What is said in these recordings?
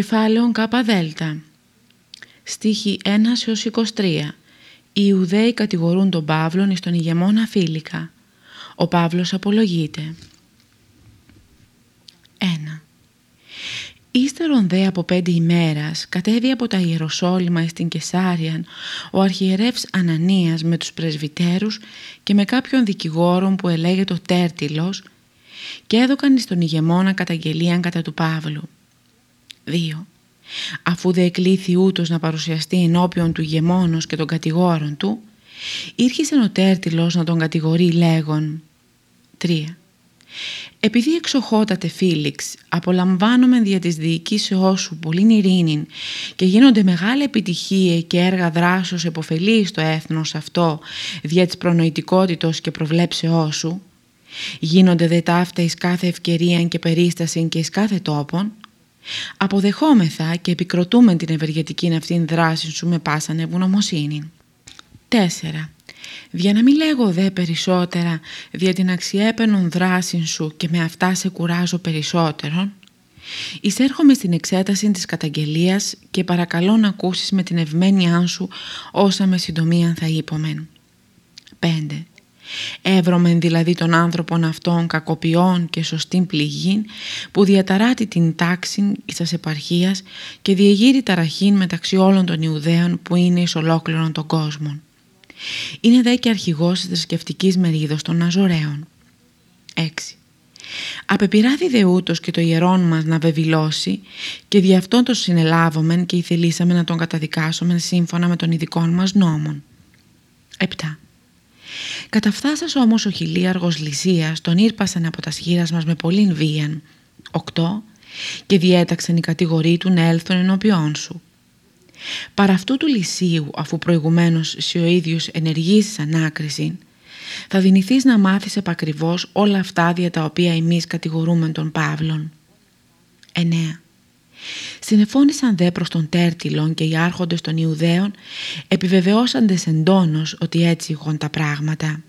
Κεφάλαιον Δέλτα Στίχη 1 έως 23 Οι Ιουδαίοι κατηγορούν τον Παύλον εις τον ηγεμόνα Φίλικα. Ο Παύλος απολογείται. 1. Ύστερον δε από πέντε ημέρας κατέβη από τα Ιεροσόλυμα στην Κεσάριαν ο αρχιερεύς Ανανίας με τους πρεσβυτέρους και με κάποιον δικηγόρον που ελέγεται ο Τέρτιλος και έδωκαν στον ηγεμόνα καταγγελίαν κατά του Παύλου. 2. Αφού δε εκλήθη ούτως να παρουσιαστεί ενώπιον του ηγεμόνος και των κατηγόρων του, ήρχισε ο Τέρτιλος να τον κατηγορεί λέγον. 3. Επειδή εξοχότατε Φίλιξ, απολαμβάνομαι δια της διοικήσεώς σου πολύ ειρήνη και γίνονται μεγάλη επιτυχία και έργα δράσεως εποφελή στο έθνος αυτό δια της προνοητικότητος και προβλέψεώς σου, γίνονται δε ταύτα εις κάθε ευκαιρία και περίσταση και εις κάθε τόπον, αποδεχόμεθα και επικροτούμε την ευεργετική αυτήν δράση σου με πάσα ευγνωμοσύνη. 4. Για να μην λέγω δε περισσότερα δια την αξιέπαινον δράση σου και με αυτά σε κουράζω περισσότερον, εισέρχομαι στην εξέταση της καταγγελίας και παρακαλώ να ακούσεις με την ευμένειά σου όσα με συντομία θα είπομεν. 5. Εύρωμεν δηλαδή των άνθρωπων αυτών κακοποιών και σωστήν πληγήν που διαταράτει την τάξη της επαρχίας και διεγείρει ταραχήν μεταξύ όλων των Ιουδαίων που είναι εις ολόκληρον τον κόσμο. Είναι δε και αρχηγός της θρησκευτικής μερίδος των Ναζωραίων. 6. Απεπειράθη δε ούτως και το ιερόν μας να βεβηλώσει και δι' αυτόν το συνελάβομεν και ηθελήσαμε να τον καταδικάσουμε σύμφωνα με τον ειδικών μας νόμων. 7. Καταφθάσας όμως ο χιλίαργος Λυσίας τον ήρπασαν από τα σχήρας μας με πολλήν βίαν. 8. Και διέταξαν οι κατηγοροί του να έλθουν ενώπιόν σου. Παρά αυτού του λυσίου, αφού προηγουμένως σε ο ίδιος ενεργήσεις ανάκριση, θα δυνηθείς να μάθεις επακριβώς όλα αυτά δια τα οποία εμείς κατηγορούμε τον Παύλον. 9. Συνεφώνησαν δε προς τον Τέρτιλον και οι άρχοντες των Ιουδαίων επιβεβαιώσαντες εντόνως ότι έτσι είχαν τα πράγματα.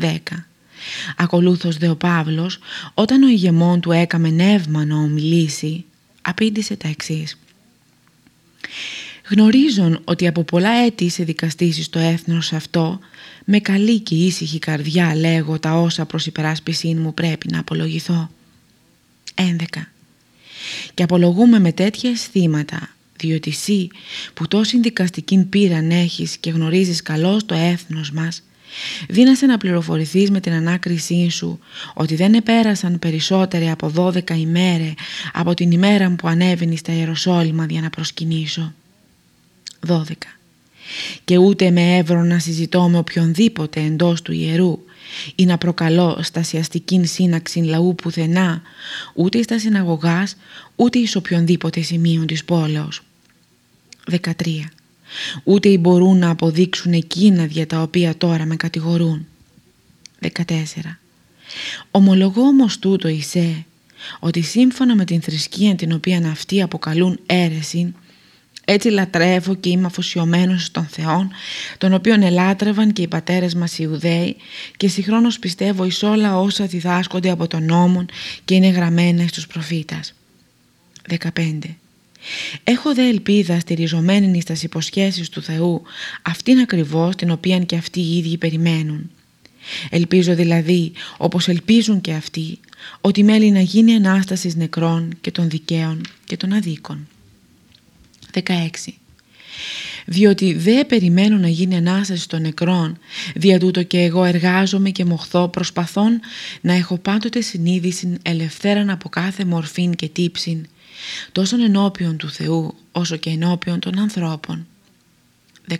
10. Ακολούθως δε ο Παύλος όταν ο ηγεμόν του έκαμε νεύμα να ομιλήσει απήντησε τα εξής. Γνωρίζουν ότι από πολλά έτη σε δικαστήσει στο έθνος αυτό με καλή και ήσυχη καρδιά λέγω τα όσα προς υπεράσπιση μου πρέπει να απολογηθώ. 11 και απολογούμε με τέτοια αισθήματα διότι εσύ που τόση δικαστική πείραν έχεις και γνωρίζεις καλώς το έθνος μας δίνασε να πληροφορηθείς με την ανάκρισή σου ότι δεν επέρασαν περισσότεροι από 12 ημέρε από την ημέρα που ανέβαινε στα Ιεροσόλυμα για να προσκυνήσω. 12. Και ούτε με έβρο να συζητώ με οποιονδήποτε εντός του ιερού ή να προκαλώ στασιαστική σύναξη λαού πουθενά, ούτε στα συναγωγάς, ούτε εις οποιονδήποτε σημείο της πόλεως. 13. Ούτε μπορούν να αποδείξουν εκείνα για τα οποία τώρα με κατηγορούν. 14. Ομολογώ όμως τούτο εισέ, ότι σύμφωνα με την θρησκεία την οποία αυτοί αποκαλούν αίρεση, έτσι λατρεύω και είμαι αφοσιωμένος στον Θεόν, τον οποίον ελάτρευαν και οι πατέρες μας οι Ιουδαίοι και συγχρόνως πιστεύω εις όλα όσα διδάσκονται από τον νόμο και είναι γραμμένα στους προφήτας. 15. Έχω δε ελπίδα στηριζομένη στις υποσχέσεις του Θεού, αυτήν ακριβώς την οποία και αυτοί οι ίδιοι περιμένουν. Ελπίζω δηλαδή, όπως ελπίζουν και αυτοί, ότι μέλη να γίνει Ανάστασης νεκρών και των δικαίων και των αδίκων. 16. Διότι δεν περιμένω να γίνει Ανάσταση των νεκρών, δια τούτο και εγώ εργάζομαι και μοχθώ προσπαθών να έχω πάντοτε συνείδηση ελευθέραν από κάθε μορφήν και τύψην, τόσο ενώπιον του Θεού όσο και ενώπιον των ανθρώπων. 17.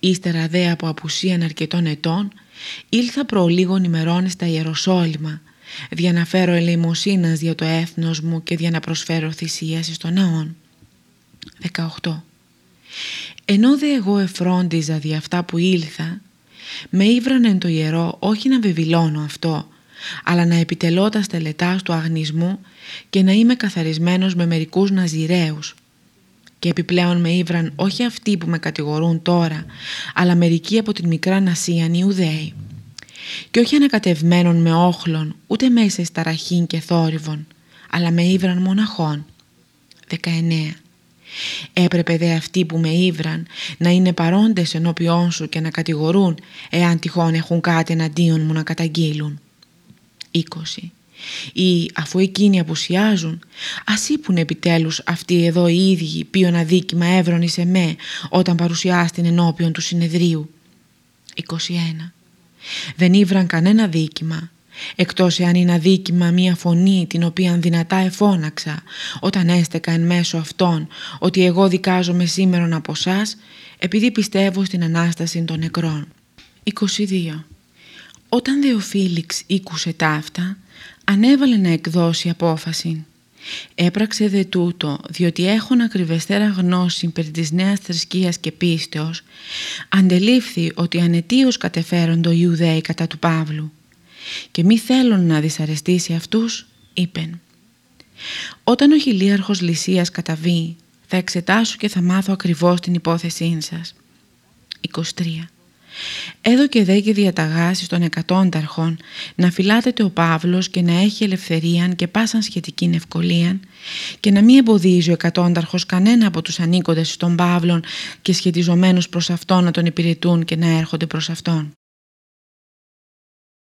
Ύστερα δε από απουσίαν αρκετών ετών, ήλθα προ λίγων ημερών στα Ιεροσόλυμα, δια να φέρω ελεημοσύνας για το έθνος μου και δια να προσφέρω θυσίαση στον ναόν. 18. Ενώ δε εγώ εφρόντιζα δι' αυτά που ήλθα, με ήβρανε το ιερό όχι να βεβηλώνω αυτό, αλλά να επιτελώ τα στελετάς του αγνισμού και να είμαι καθαρισμένος με μερικούς ναζιραίους. Και επιπλέον με ήβραν όχι αυτοί που με κατηγορούν τώρα, αλλά μερικοί από την μικρά Νασίαν Ιουδαίοι. Και όχι ανακατευμένων με όχλων, ούτε μέσα εις ταραχήν και θόρυβον, αλλά με ήβραν μοναχών. 19. Έπρεπε δε αυτοί που με ήβραν να είναι παρόντες ενώπιόν σου και να κατηγορούν εάν τυχόν έχουν κάτι εναντίον μου να καταγγείλουν. 20. Ή αφού εκείνοι απουσιάζουν, ας είπουν επιτέλους αυτοί εδώ οι ίδιοι ποιον αδίκημα έβρονε σε με όταν παρουσιάστην ενώπιον του συνεδρίου. 21. Δεν ήβραν κανένα δίκημα, εκτός εάν είναι αδίκημα μία φωνή την οποία δυνατά εφώναξα όταν έστεκα εν μέσω αυτών ότι εγώ δικάζομαι σήμερον από εσάς επειδή πιστεύω στην Ανάσταση των νεκρών. 22. Όταν δε ο Φίλιξ ήκουσε ταύτα, ανέβαλε να εκδώσει απόφαση. Έπραξε δε τούτο, διότι έχουν ακριβεστέρα γνώση περί της νέας θρησκείας και πίστεως, αντελήφθη ότι ανετίως κατεφέροντο οι Ιουδαίοι κατά του Παύλου και μη θέλουν να δυσαρεστήσει αυτούς, είπεν. Όταν ο χιλίαρχος Λυσίας καταβεί, θα εξετάσω και θα μάθω ακριβώς την υπόθεσή σας. 23. Έδωκε δε και διαταγάσεις των εκατόνταρχων να φυλάτεται ο Παύλος και να έχει ελευθερίαν και πάσαν σχετική ευκολίαν και να μην εμποδίζει ο εκατόνταρχος κανένα από τους ανήκοντες των Παύλων και σχετιζομένους προς αυτόν να τον υπηρετούν και να έρχονται προς αυτόν.